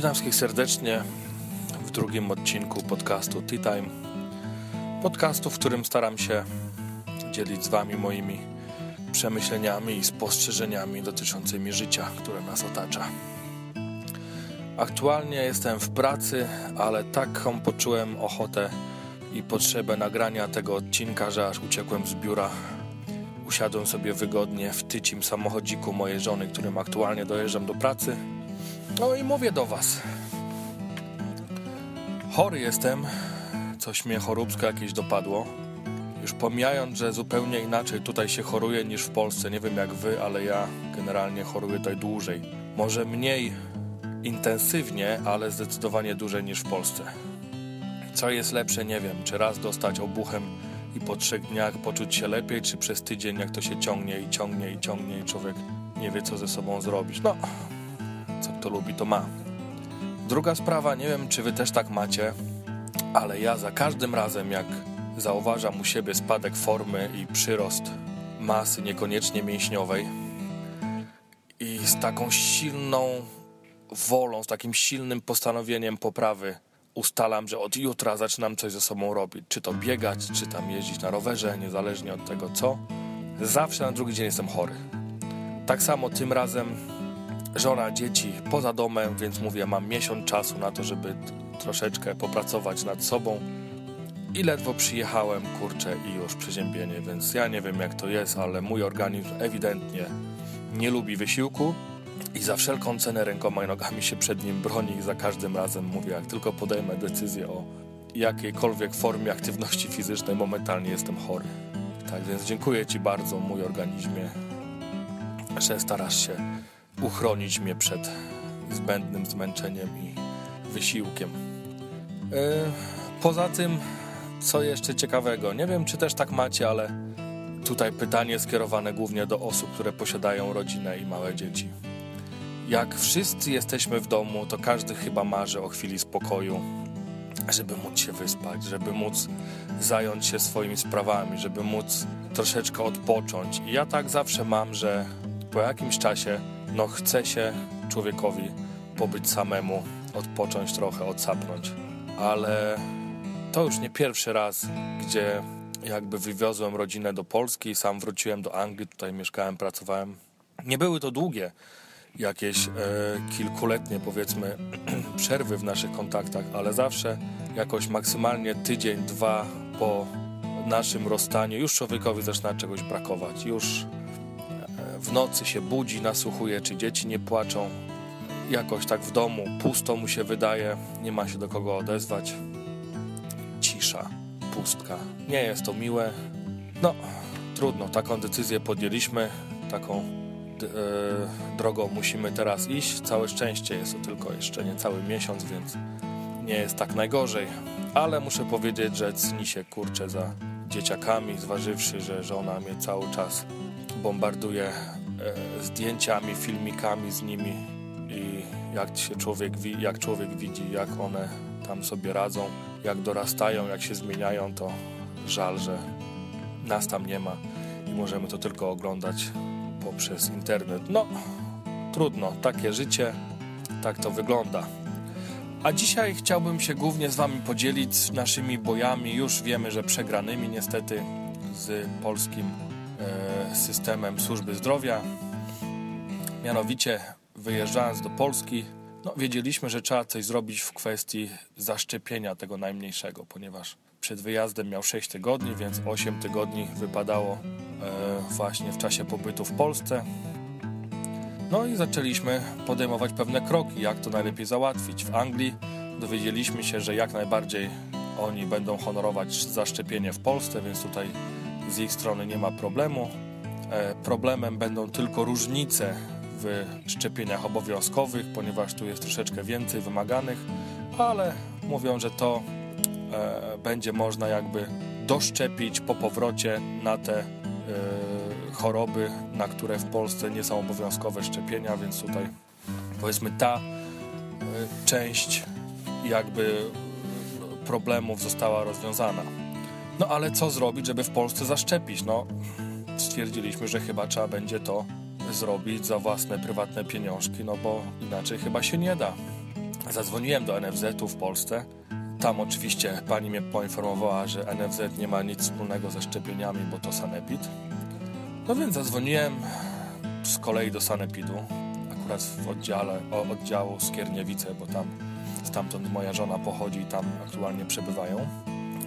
Witam wszystkich serdecznie w drugim odcinku podcastu Tea Time. Podcastu, w którym staram się dzielić z Wami moimi przemyśleniami i spostrzeżeniami dotyczącymi życia, które nas otacza. Aktualnie jestem w pracy, ale taką poczułem ochotę i potrzebę nagrania tego odcinka, że aż uciekłem z biura. Usiadłem sobie wygodnie w tycim samochodziku mojej żony, którym aktualnie dojeżdżam do pracy. No i mówię do Was. Chory jestem, coś mnie choróbsko jakieś dopadło. Już pomijając, że zupełnie inaczej tutaj się choruje niż w Polsce. Nie wiem jak Wy, ale ja generalnie choruję tutaj dłużej. Może mniej intensywnie, ale zdecydowanie dłużej niż w Polsce. Co jest lepsze, nie wiem. Czy raz dostać obuchem i po trzech dniach poczuć się lepiej, czy przez tydzień, jak to się ciągnie i ciągnie i ciągnie i człowiek nie wie, co ze sobą zrobić. No, co kto lubi, to ma. Druga sprawa, nie wiem, czy wy też tak macie, ale ja za każdym razem, jak zauważam u siebie spadek formy i przyrost masy, niekoniecznie mięśniowej, i z taką silną wolą, z takim silnym postanowieniem poprawy ustalam, że od jutra zaczynam coś ze sobą robić. Czy to biegać, czy tam jeździć na rowerze, niezależnie od tego co. Zawsze na drugi dzień jestem chory. Tak samo tym razem żona, dzieci poza domem, więc mówię, mam miesiąc czasu na to, żeby troszeczkę popracować nad sobą. I ledwo przyjechałem, kurczę, i już przeziębienie, więc ja nie wiem jak to jest, ale mój organizm ewidentnie nie lubi wysiłku i za wszelką cenę rękoma i nogami się przed nim broni i za każdym razem mówię, jak tylko podejmę decyzję o jakiejkolwiek formie aktywności fizycznej, momentalnie jestem chory. Tak więc dziękuję Ci bardzo, mój organizmie, że starasz się uchronić mnie przed zbędnym zmęczeniem i wysiłkiem. Yy, poza tym, co jeszcze ciekawego, nie wiem czy też tak macie, ale tutaj pytanie skierowane głównie do osób, które posiadają rodzinę i małe dzieci. Jak wszyscy jesteśmy w domu, to każdy chyba marzy o chwili spokoju, żeby móc się wyspać, żeby móc zająć się swoimi sprawami, żeby móc troszeczkę odpocząć. I ja tak zawsze mam, że po jakimś czasie no chce się człowiekowi pobyć samemu, odpocząć trochę, odsapnąć. Ale to już nie pierwszy raz, gdzie jakby wywiozłem rodzinę do Polski, sam wróciłem do Anglii, tutaj mieszkałem, pracowałem. Nie były to długie, jakieś e, kilkuletnie powiedzmy przerwy w naszych kontaktach, ale zawsze jakoś maksymalnie tydzień, dwa po naszym rozstaniu już człowiekowi zaczyna czegoś brakować. Już w nocy się budzi, nasłuchuje, czy dzieci nie płaczą. Jakoś tak w domu pusto mu się wydaje, nie ma się do kogo odezwać. Cisza, pustka. Nie jest to miłe. No, trudno, taką decyzję podjęliśmy, taką e, drogą musimy teraz iść. Całe szczęście jest to tylko jeszcze nie cały miesiąc, więc nie jest tak najgorzej. Ale muszę powiedzieć, że cni się kurczę za dzieciakami, zważywszy, że żona mnie cały czas bombarduje e, zdjęciami, filmikami z nimi i jak się człowiek, jak człowiek widzi, jak one tam sobie radzą, jak dorastają, jak się zmieniają, to żal, że nas tam nie ma i możemy to tylko oglądać poprzez internet. No, trudno, takie życie, tak to wygląda. A dzisiaj chciałbym się głównie z Wami podzielić naszymi bojami, już wiemy, że przegranymi niestety z polskim systemem służby zdrowia. Mianowicie, wyjeżdżając do Polski, no, wiedzieliśmy, że trzeba coś zrobić w kwestii zaszczepienia tego najmniejszego, ponieważ przed wyjazdem miał 6 tygodni, więc 8 tygodni wypadało e, właśnie w czasie pobytu w Polsce. No i zaczęliśmy podejmować pewne kroki, jak to najlepiej załatwić. W Anglii dowiedzieliśmy się, że jak najbardziej oni będą honorować zaszczepienie w Polsce, więc tutaj z ich strony nie ma problemu. E, problemem będą tylko różnice w szczepieniach obowiązkowych, ponieważ tu jest troszeczkę więcej wymaganych, ale mówią, że to e, będzie można jakby doszczepić po powrocie na te e, choroby, na które w Polsce nie są obowiązkowe szczepienia, więc tutaj powiedzmy ta część jakby problemów została rozwiązana. No ale co zrobić, żeby w Polsce zaszczepić? No, stwierdziliśmy, że chyba trzeba będzie to zrobić za własne prywatne pieniążki, no bo inaczej chyba się nie da. Zadzwoniłem do NFZ-u w Polsce. Tam oczywiście pani mnie poinformowała, że NFZ nie ma nic wspólnego ze szczepieniami, bo to sanepid. No więc zadzwoniłem z kolei do sanepidu, akurat w oddziale, o, oddziału Skierniewice, bo tam stamtąd moja żona pochodzi i tam aktualnie przebywają.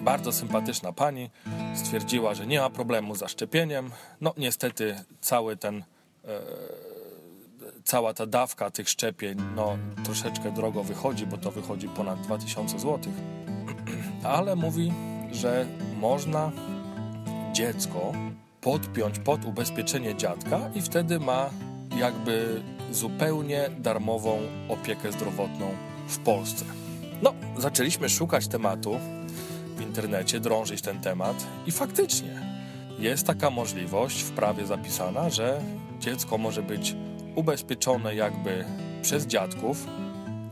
Bardzo sympatyczna pani stwierdziła, że nie ma problemu z zaszczepieniem. No niestety cały ten e, cała ta dawka tych szczepień no, troszeczkę drogo wychodzi, bo to wychodzi ponad 2000 zł. Ale mówi, że można dziecko podpiąć pod ubezpieczenie dziadka i wtedy ma jakby zupełnie darmową opiekę zdrowotną w Polsce. No, zaczęliśmy szukać tematu internecie, drążyć ten temat. I faktycznie jest taka możliwość w prawie zapisana, że dziecko może być ubezpieczone jakby przez dziadków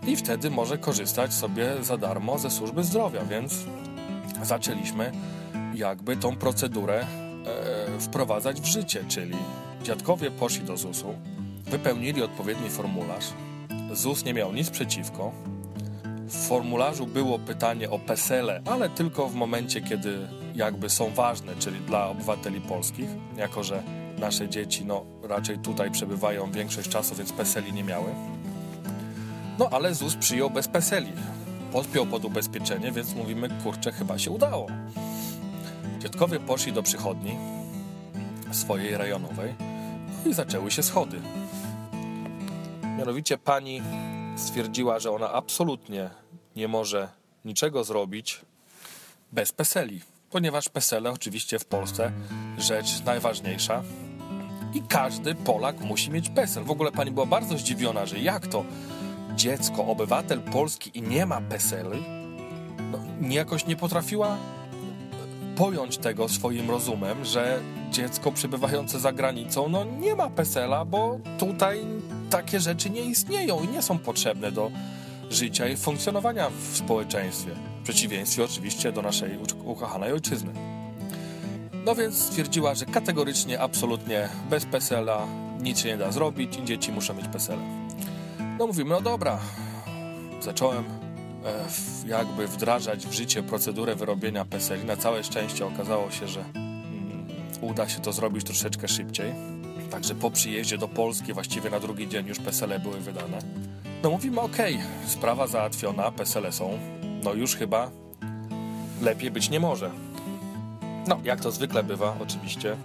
i wtedy może korzystać sobie za darmo ze służby zdrowia, więc zaczęliśmy jakby tą procedurę e, wprowadzać w życie, czyli dziadkowie poszli do ZUS-u, wypełnili odpowiedni formularz, ZUS nie miał nic przeciwko, w formularzu było pytanie o PESEL-e, ale tylko w momencie, kiedy jakby są ważne, czyli dla obywateli polskich, jako że nasze dzieci no, raczej tutaj przebywają większość czasu, więc PESEL-i nie miały. No ale ZUS przyjął bez PESEL-i. Podpiął pod ubezpieczenie, więc mówimy, kurczę, chyba się udało. Dziadkowie poszli do przychodni swojej rejonowej no i zaczęły się schody. Mianowicie pani stwierdziła, że ona absolutnie nie może niczego zrobić bez PESEL-i, ponieważ PESEL oczywiście w Polsce rzecz najważniejsza i każdy Polak musi mieć PESEL. W ogóle pani była bardzo zdziwiona, że jak to dziecko, obywatel Polski i nie ma PESEL-i, no, jakoś nie potrafiła pojąć tego swoim rozumem, że dziecko przebywające za granicą no nie ma PESEL-a, bo tutaj takie rzeczy nie istnieją i nie są potrzebne do życia i funkcjonowania w społeczeństwie. W przeciwieństwie oczywiście do naszej ukochanej ojczyzny. No więc stwierdziła, że kategorycznie, absolutnie bez PESEL-a nic się nie da zrobić i dzieci muszą mieć PESEL. No mówimy, no dobra. Zacząłem e, jakby wdrażać w życie procedurę wyrobienia PESEL. Na całe szczęście okazało się, że mm, uda się to zrobić troszeczkę szybciej. Także po przyjeździe do Polski, właściwie na drugi dzień już PESEL były wydane. No mówimy, ok, sprawa załatwiona, PESEL są. No już chyba lepiej być nie może. No, jak to zwykle bywa, oczywiście.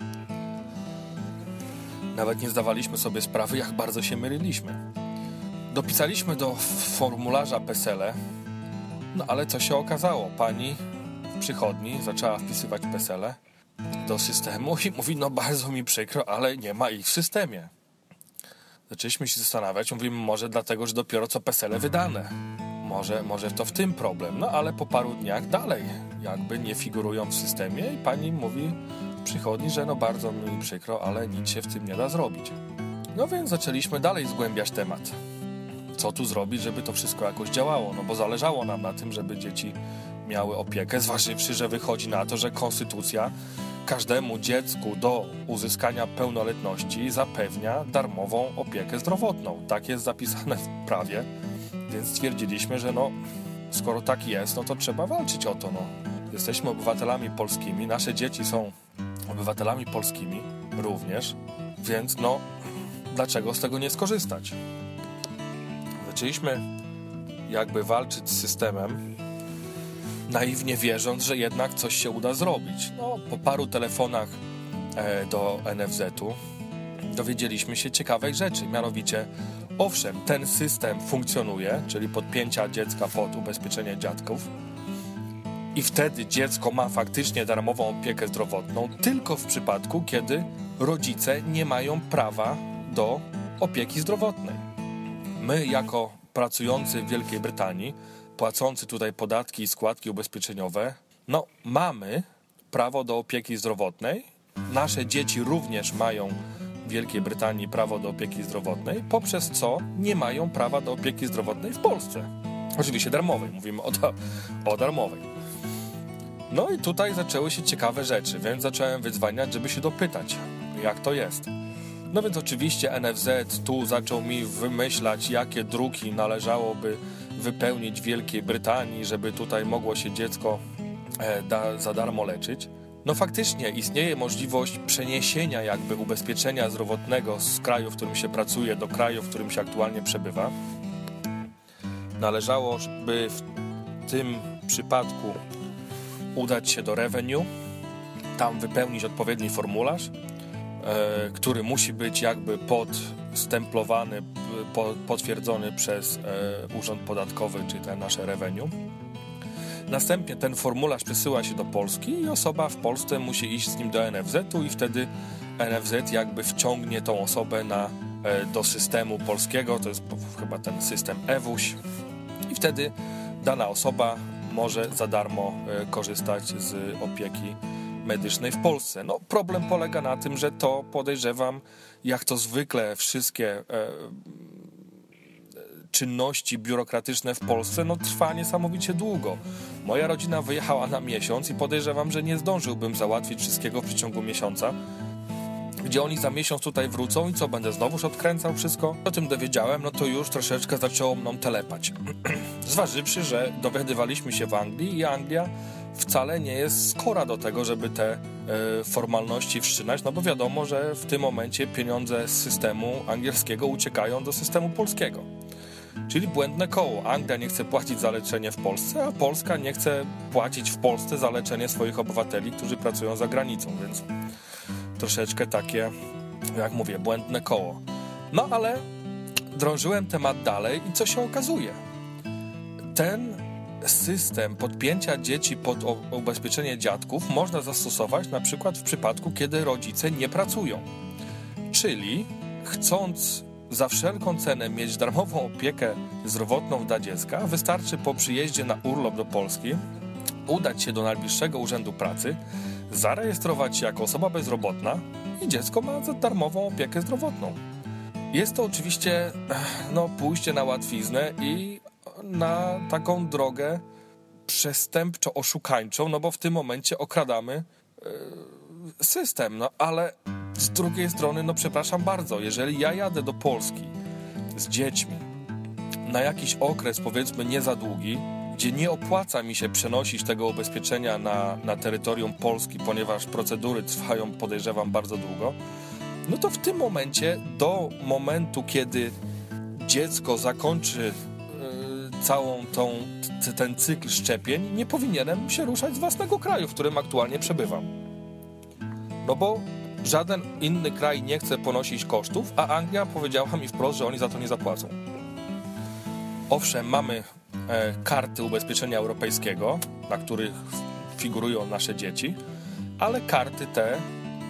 Nawet nie zdawaliśmy sobie sprawy, jak bardzo się myliliśmy. Dopisaliśmy do formularza PESEL, no ale co się okazało? Pani w przychodni zaczęła wpisywać PESEL do systemu i mówi, no bardzo mi przykro, ale nie ma ich w systemie. Zaczęliśmy się zastanawiać, mówimy, może dlatego, że dopiero co PESEL wydane. Może, może to w tym problem. No ale po paru dniach dalej jakby nie figurują w systemie i pani mówi przychodni, że no bardzo mi przykro, ale nic się w tym nie da zrobić. No więc zaczęliśmy dalej zgłębiać temat. Co tu zrobić, żeby to wszystko jakoś działało? No bo zależało nam na tym, żeby dzieci miały opiekę, zważywszy, że wychodzi na to, że konstytucja każdemu dziecku do uzyskania pełnoletności zapewnia darmową opiekę zdrowotną. Tak jest zapisane w prawie, więc stwierdziliśmy, że no, skoro tak jest, no to trzeba walczyć o to. No. Jesteśmy obywatelami polskimi, nasze dzieci są obywatelami polskimi również, więc no, dlaczego z tego nie skorzystać? Zaczęliśmy jakby walczyć z systemem, naiwnie wierząc, że jednak coś się uda zrobić. No, po paru telefonach e, do NFZ-u dowiedzieliśmy się ciekawej rzeczy, mianowicie owszem, ten system funkcjonuje, czyli podpięcia dziecka pod ubezpieczenie dziadków i wtedy dziecko ma faktycznie darmową opiekę zdrowotną tylko w przypadku, kiedy rodzice nie mają prawa do opieki zdrowotnej. My jako pracujący w Wielkiej Brytanii płacący tutaj podatki i składki ubezpieczeniowe, no mamy prawo do opieki zdrowotnej. Nasze dzieci również mają w Wielkiej Brytanii prawo do opieki zdrowotnej, poprzez co nie mają prawa do opieki zdrowotnej w Polsce. Oczywiście darmowej, mówimy o, da o darmowej. No i tutaj zaczęły się ciekawe rzeczy, więc zacząłem wydzwaniać, żeby się dopytać, jak to jest. No więc oczywiście NFZ tu zaczął mi wymyślać, jakie druki należałoby wypełnić Wielkiej Brytanii, żeby tutaj mogło się dziecko e, da, za darmo leczyć. No faktycznie istnieje możliwość przeniesienia jakby ubezpieczenia zdrowotnego z kraju, w którym się pracuje, do kraju, w którym się aktualnie przebywa. Należało by w tym przypadku udać się do revenue, tam wypełnić odpowiedni formularz, e, który musi być jakby podstemplowany, po, potwierdzony przez e, Urząd Podatkowy, czy te nasze revenue. Następnie ten formularz przesyła się do Polski i osoba w Polsce musi iść z nim do NFZ-u i wtedy NFZ jakby wciągnie tą osobę na, e, do systemu polskiego, to jest chyba ten system EWUŚ i wtedy dana osoba może za darmo e, korzystać z opieki medycznej w Polsce. No, problem polega na tym, że to podejrzewam, jak to zwykle wszystkie e, czynności biurokratyczne w Polsce no, trwa niesamowicie długo. Moja rodzina wyjechała na miesiąc i podejrzewam, że nie zdążyłbym załatwić wszystkiego w przeciągu miesiąca. Gdzie oni za miesiąc tutaj wrócą i co, będę znowuż odkręcał wszystko? O tym dowiedziałem, no to już troszeczkę zaczęło mną telepać. Zważywszy, że dowiadywaliśmy się w Anglii i Anglia wcale nie jest skora do tego, żeby te e, formalności wszczynać, no bo wiadomo, że w tym momencie pieniądze z systemu angielskiego uciekają do systemu polskiego. Czyli błędne koło. Anglia nie chce płacić za leczenie w Polsce, a Polska nie chce płacić w Polsce za leczenie swoich obywateli, którzy pracują za granicą, więc troszeczkę takie, jak mówię, błędne koło. No ale drążyłem temat dalej i co się okazuje? Ten system podpięcia dzieci pod ubezpieczenie dziadków można zastosować na przykład w przypadku, kiedy rodzice nie pracują. Czyli chcąc za wszelką cenę mieć darmową opiekę zdrowotną dla dziecka, wystarczy po przyjeździe na urlop do Polski udać się do najbliższego urzędu pracy, zarejestrować się jako osoba bezrobotna i dziecko ma darmową opiekę zdrowotną. Jest to oczywiście no, pójście na łatwiznę i na taką drogę przestępczo-oszukańczą, no bo w tym momencie okradamy yy, system, no ale z drugiej strony, no przepraszam bardzo, jeżeli ja jadę do Polski z dziećmi na jakiś okres, powiedzmy nie za długi, gdzie nie opłaca mi się przenosić tego ubezpieczenia na, na terytorium Polski, ponieważ procedury trwają, podejrzewam, bardzo długo, no to w tym momencie, do momentu, kiedy dziecko zakończy całą tą, ten cykl szczepień, nie powinienem się ruszać z własnego kraju, w którym aktualnie przebywam. No bo Żaden inny kraj nie chce ponosić kosztów, a Anglia powiedziała mi wprost, że oni za to nie zapłacą. Owszem, mamy e, karty ubezpieczenia europejskiego, na których figurują nasze dzieci, ale karty te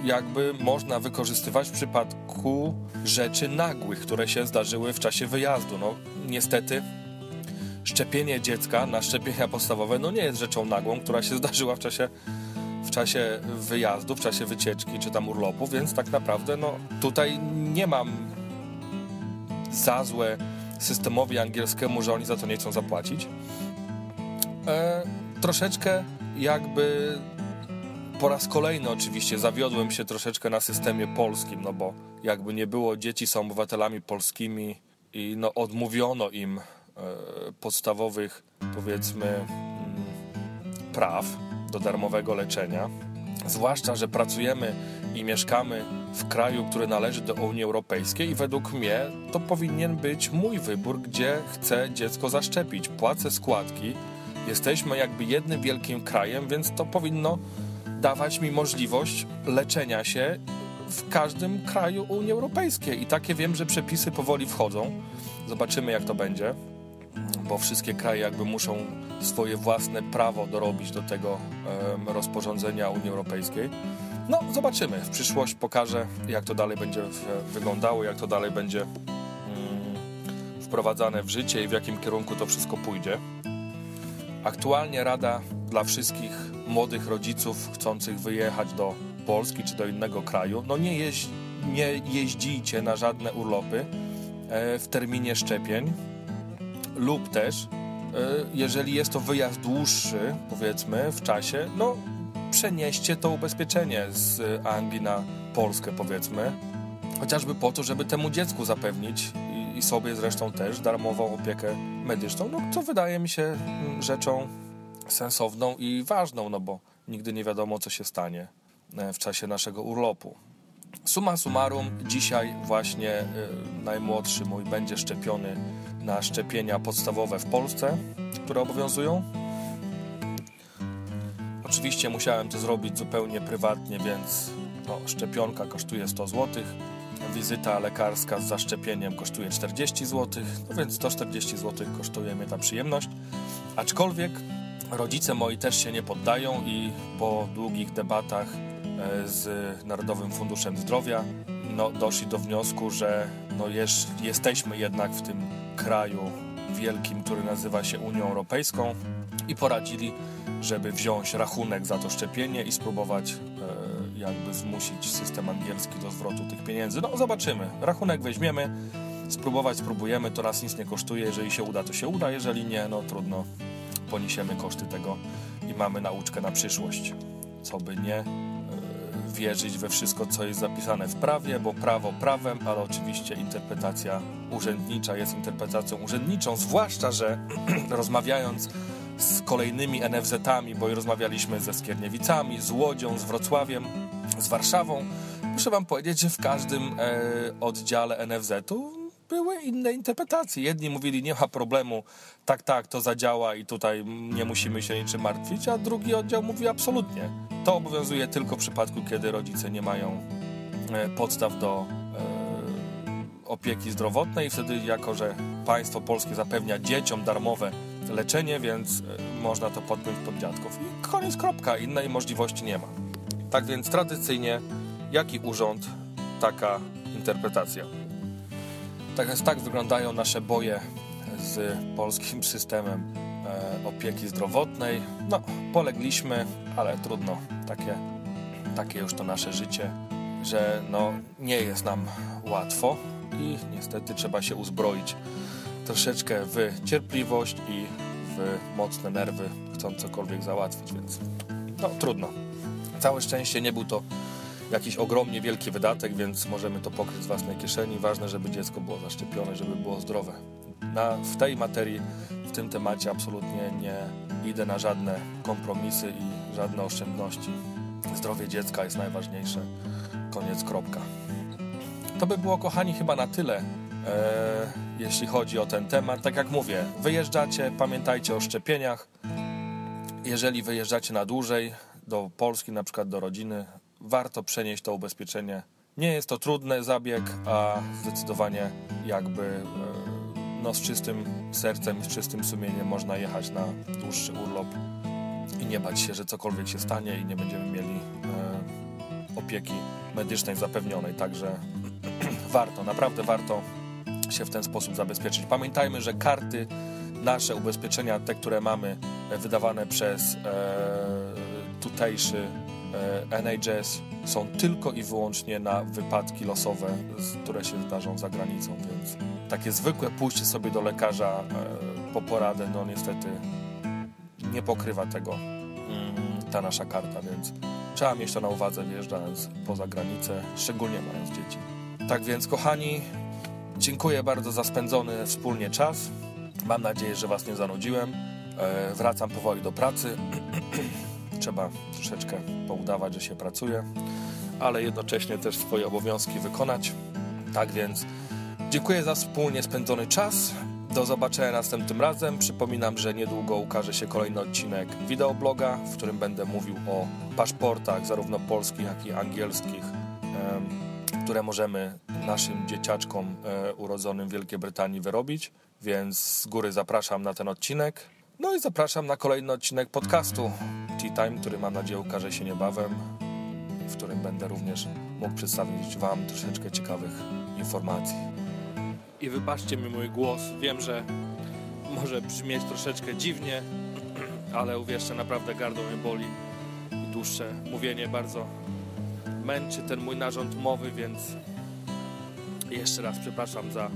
jakby można wykorzystywać w przypadku rzeczy nagłych, które się zdarzyły w czasie wyjazdu. No, niestety szczepienie dziecka na szczepienia podstawowe no nie jest rzeczą nagłą, która się zdarzyła w czasie w czasie wyjazdu, w czasie wycieczki czy tam urlopu, więc tak naprawdę no, tutaj nie mam za złe systemowi angielskiemu, że oni za to nie chcą zapłacić. E, troszeczkę jakby po raz kolejny oczywiście zawiodłem się troszeczkę na systemie polskim, no bo jakby nie było, dzieci są obywatelami polskimi i no odmówiono im podstawowych powiedzmy mm, praw do darmowego leczenia. Zwłaszcza, że pracujemy i mieszkamy w kraju, który należy do Unii Europejskiej i według mnie to powinien być mój wybór, gdzie chcę dziecko zaszczepić. Płacę składki, jesteśmy jakby jednym wielkim krajem, więc to powinno dawać mi możliwość leczenia się w każdym kraju Unii Europejskiej. I takie wiem, że przepisy powoli wchodzą. Zobaczymy, jak to będzie bo wszystkie kraje jakby muszą swoje własne prawo dorobić do tego rozporządzenia Unii Europejskiej. No, zobaczymy. W przyszłość pokażę, jak to dalej będzie wyglądało, jak to dalej będzie mm, wprowadzane w życie i w jakim kierunku to wszystko pójdzie. Aktualnie rada dla wszystkich młodych rodziców chcących wyjechać do Polski czy do innego kraju, no nie, jeź, nie jeździcie na żadne urlopy e, w terminie szczepień, lub też e, jeżeli jest to wyjazd dłuższy, powiedzmy, w czasie, no przenieście to ubezpieczenie z Anglii na Polskę, powiedzmy, chociażby po to, żeby temu dziecku zapewnić i sobie zresztą też darmową opiekę medyczną, no co wydaje mi się rzeczą sensowną i ważną, no bo nigdy nie wiadomo, co się stanie e, w czasie naszego urlopu. Suma summarum, dzisiaj właśnie y, najmłodszy mój będzie szczepiony na szczepienia podstawowe w Polsce, które obowiązują. Oczywiście musiałem to zrobić zupełnie prywatnie, więc no, szczepionka kosztuje 100 zł, wizyta lekarska z zaszczepieniem kosztuje 40 zł, no więc 140 zł kosztuje mnie ta przyjemność. Aczkolwiek rodzice moi też się nie poddają i po długich debatach e, z Narodowym Funduszem Zdrowia no, doszli do wniosku, że no, jest, jesteśmy jednak w tym kraju wielkim, który nazywa się Unią Europejską i poradzili, żeby wziąć rachunek za to szczepienie i spróbować e, jakby zmusić system angielski do zwrotu tych pieniędzy. No zobaczymy. Rachunek weźmiemy, spróbować spróbujemy, to nas nic nie kosztuje. Jeżeli się uda, to się uda, jeżeli nie, no trudno. Poniesiemy koszty tego i mamy nauczkę na przyszłość. Co by nie, wierzyć we wszystko, co jest zapisane w prawie, bo prawo prawem, ale oczywiście interpretacja urzędnicza jest interpretacją urzędniczą, zwłaszcza, że rozmawiając z kolejnymi NFZ-ami, bo rozmawialiśmy ze Skierniewicami, z Łodzią, z Wrocławiem, z Warszawą, muszę wam powiedzieć, że w każdym e, oddziale NFZ-u były inne interpretacje. Jedni mówili, nie ma problemu, tak, tak, to zadziała i tutaj nie musimy się niczym martwić, a drugi oddział mówi absolutnie. To obowiązuje tylko w przypadku, kiedy rodzice nie mają e, podstaw do e, opieki zdrowotnej. Wtedy, jako że państwo polskie zapewnia dzieciom darmowe leczenie, więc e, można to podpiąć pod dziadków. I koniec, kropka. Innej możliwości nie ma. Tak więc tradycyjnie, jaki urząd, taka interpretacja. Tak tak wyglądają nasze boje z polskim systemem e, opieki zdrowotnej. No, polegliśmy, ale trudno. Takie, takie już to nasze życie, że no, nie jest nam łatwo i niestety trzeba się uzbroić troszeczkę w cierpliwość i w mocne nerwy, chcąc cokolwiek załatwić, więc no trudno. Całe szczęście nie był to jakiś ogromnie wielki wydatek, więc możemy to pokryć z własnej kieszeni. Ważne, żeby dziecko było zaszczepione, żeby było zdrowe. Na, w tej materii, w tym temacie absolutnie nie idę na żadne kompromisy i żadne oszczędności. Zdrowie dziecka jest najważniejsze. Koniec, kropka. To by było, kochani, chyba na tyle, e, jeśli chodzi o ten temat. Tak jak mówię, wyjeżdżacie, pamiętajcie o szczepieniach. Jeżeli wyjeżdżacie na dłużej, do Polski, na przykład do rodziny, warto przenieść to ubezpieczenie. Nie jest to trudny zabieg, a zdecydowanie jakby e, no, z czystym sercem, z czystym sumieniem można jechać na dłuższy urlop i nie bać się, że cokolwiek się stanie i nie będziemy mieli e, opieki medycznej zapewnionej. Także warto, naprawdę warto się w ten sposób zabezpieczyć. Pamiętajmy, że karty, nasze ubezpieczenia, te, które mamy wydawane przez e, tutejszy NHS są tylko i wyłącznie na wypadki losowe, które się zdarzą za granicą, więc takie zwykłe pójście sobie do lekarza e, po poradę, no niestety nie pokrywa tego mm, ta nasza karta, więc trzeba mieć to na uwadze wyjeżdżając poza granicę, szczególnie mając dzieci. Tak więc, kochani, dziękuję bardzo za spędzony wspólnie czas. Mam nadzieję, że Was nie zanudziłem. E, wracam powoli do pracy. trzeba troszeczkę poudawać, że się pracuje, ale jednocześnie też swoje obowiązki wykonać. Tak więc dziękuję za wspólnie spędzony czas. Do zobaczenia następnym razem. Przypominam, że niedługo ukaże się kolejny odcinek wideobloga, w którym będę mówił o paszportach, zarówno polskich, jak i angielskich, które możemy naszym dzieciaczkom e, urodzonym w Wielkiej Brytanii wyrobić. Więc z góry zapraszam na ten odcinek. No i zapraszam na kolejny odcinek podcastu Tea Time, który mam nadzieję ukaże się niebawem, w którym będę również mógł przedstawić Wam troszeczkę ciekawych informacji. I wybaczcie mi mój głos. Wiem, że może brzmieć troszeczkę dziwnie, ale uwierzcie, naprawdę gardło mnie boli i dłuższe mówienie bardzo męczy ten mój narząd mowy, więc jeszcze raz przepraszam za e,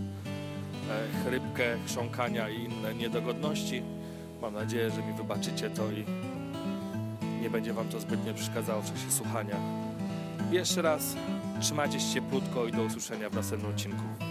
chrypkę, chrząkania i inne niedogodności. Mam nadzieję, że mi wybaczycie to i nie będzie Wam to zbytnio przeszkadzało w czasie słuchania. Jeszcze raz trzymajcie się cieplutko i do usłyszenia w następnym odcinku.